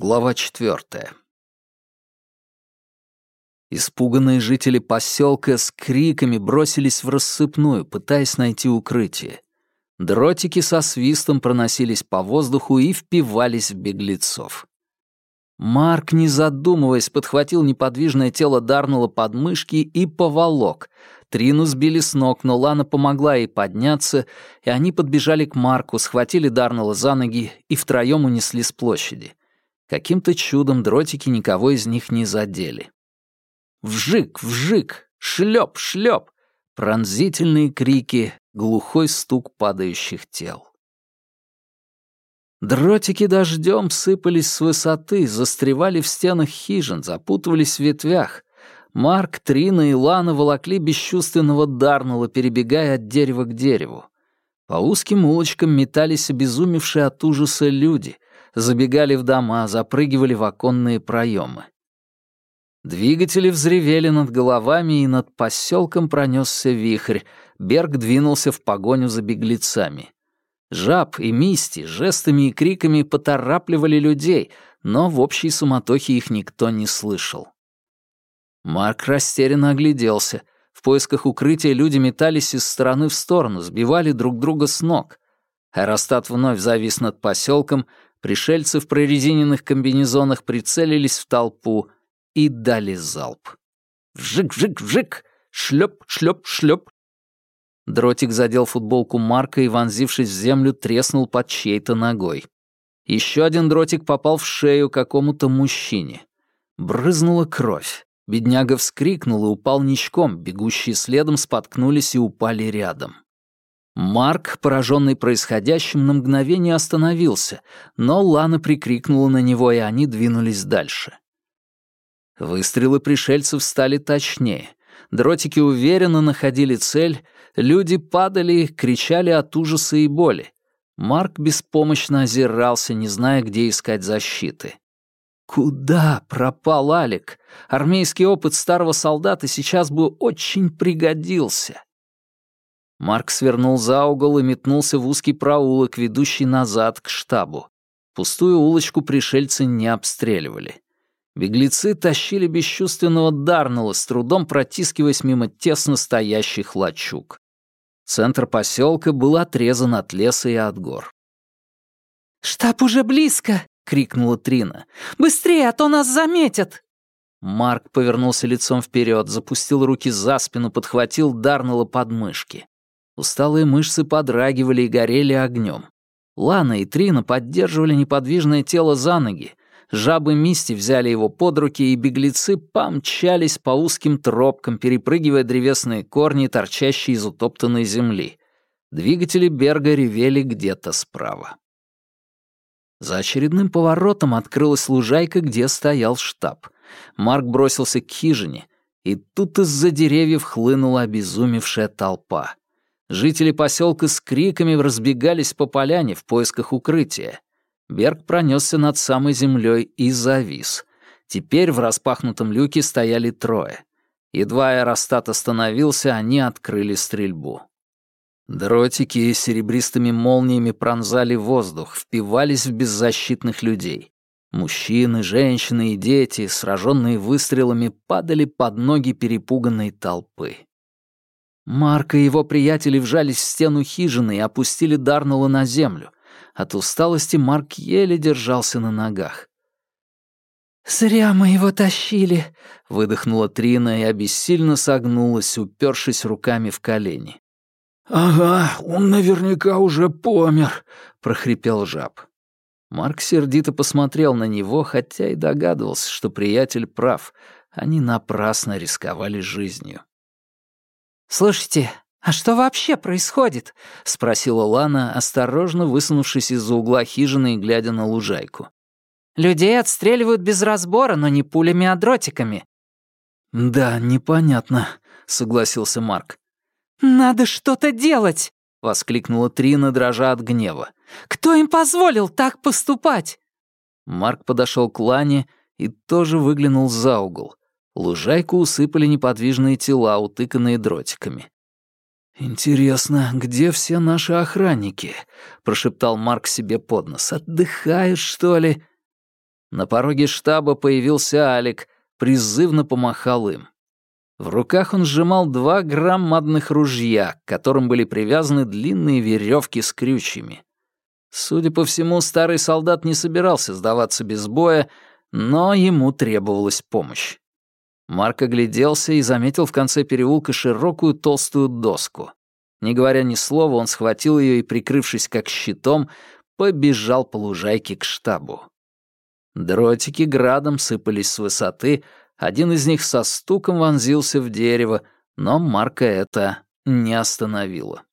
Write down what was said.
Глава четвертая. Испуганные жители поселка с криками бросились в рассыпную, пытаясь найти укрытие. Дротики со свистом проносились по воздуху и впивались в беглецов. Марк, не задумываясь, подхватил неподвижное тело Дарнелла под мышки и поволок. Трину сбили с ног, но Лана помогла ей подняться, и они подбежали к Марку, схватили Дарнелла за ноги и втроем унесли с площади. Каким-то чудом дротики никого из них не задели. Вжик, вжик, шлеп, шлеп. Пронзительные крики, глухой стук падающих тел. Дротики дождем сыпались с высоты, застревали в стенах хижин, запутывались в ветвях. Марк, Трина и Лана волокли бесчувственного Дарнелла, перебегая от дерева к дереву. По узким улочкам метались обезумевшие от ужаса люди, забегали в дома, запрыгивали в оконные проемы. Двигатели взревели над головами, и над поселком пронесся вихрь. Берг двинулся в погоню за беглецами. Жаб и Мисти жестами и криками поторапливали людей, но в общей суматохе их никто не слышал. Марк растерянно огляделся. В поисках укрытия люди метались из стороны в сторону, сбивали друг друга с ног. Аэростат вновь завис над поселком, пришельцы в прорезиненных комбинезонах прицелились в толпу и дали залп. Вжик-вжик-вжик! Шлеп-шлеп-шлеп! Дротик задел футболку Марка и, вонзившись в землю, треснул под чьей-то ногой. Еще один дротик попал в шею какому-то мужчине. Брызнула кровь. Бедняга вскрикнул и упал ничком, бегущие следом споткнулись и упали рядом. Марк, пораженный происходящим, на мгновение остановился, но Лана прикрикнула на него, и они двинулись дальше. Выстрелы пришельцев стали точнее. Дротики уверенно находили цель, люди падали, кричали от ужаса и боли. Марк беспомощно озирался, не зная, где искать защиты. Куда пропал Алик? Армейский опыт старого солдата сейчас бы очень пригодился. Марк свернул за угол и метнулся в узкий проулок, ведущий назад к штабу. Пустую улочку пришельцы не обстреливали. Беглецы тащили бесчувственного Дарнелла, с трудом протискиваясь мимо тесно стоящих лачуг. Центр поселка был отрезан от леса и от гор. «Штаб уже близко!» — крикнула Трина. «Быстрее, а то нас заметят!» Марк повернулся лицом вперед, запустил руки за спину, подхватил Дарнелла под мышки. Усталые мышцы подрагивали и горели огнем. Лана и Трина поддерживали неподвижное тело за ноги, жабы Мисти взяли его под руки, и беглецы помчались по узким тропкам, перепрыгивая древесные корни, торчащие из утоптанной земли. Двигатели Берга ревели где-то справа. За очередным поворотом открылась лужайка, где стоял штаб. Марк бросился к хижине, и тут из-за деревьев хлынула обезумевшая толпа. Жители поселка с криками разбегались по поляне в поисках укрытия. Берг пронесся над самой землей и завис. Теперь в распахнутом люке стояли трое. Едва аэростат остановился, они открыли стрельбу. Дротики серебристыми молниями пронзали воздух, впивались в беззащитных людей. Мужчины, женщины и дети, сраженные выстрелами, падали под ноги перепуганной толпы. Марк и его приятели вжались в стену хижины и опустили Дарнелла на землю. От усталости Марк еле держался на ногах. «Зря мы его тащили», — выдохнула Трина и обессильно согнулась, упершись руками в колени. «Ага, он наверняка уже помер», — прохрипел жаб. Марк сердито посмотрел на него, хотя и догадывался, что приятель прав. Они напрасно рисковали жизнью. «Слушайте, «А что вообще происходит?» — спросила Лана, осторожно высунувшись из-за угла хижины и глядя на лужайку. «Людей отстреливают без разбора, но не пулями, а дротиками». «Да, непонятно», — согласился Марк. «Надо что-то делать!» — воскликнула Трина, дрожа от гнева. «Кто им позволил так поступать?» Марк подошел к Лане и тоже выглянул за угол. Лужайку усыпали неподвижные тела, утыканные дротиками. «Интересно, где все наши охранники?» — прошептал Марк себе под нос. «Отдыхаешь, что ли?» На пороге штаба появился Алик, призывно помахал им. В руках он сжимал два громадных ружья, к которым были привязаны длинные веревки с крючьями. Судя по всему, старый солдат не собирался сдаваться без боя, но ему требовалась помощь. Марк огляделся и заметил в конце переулка широкую толстую доску. Не говоря ни слова, он схватил ее и, прикрывшись как щитом, побежал по лужайке к штабу. Дротики градом сыпались с высоты, один из них со стуком вонзился в дерево, но Марка это не остановило.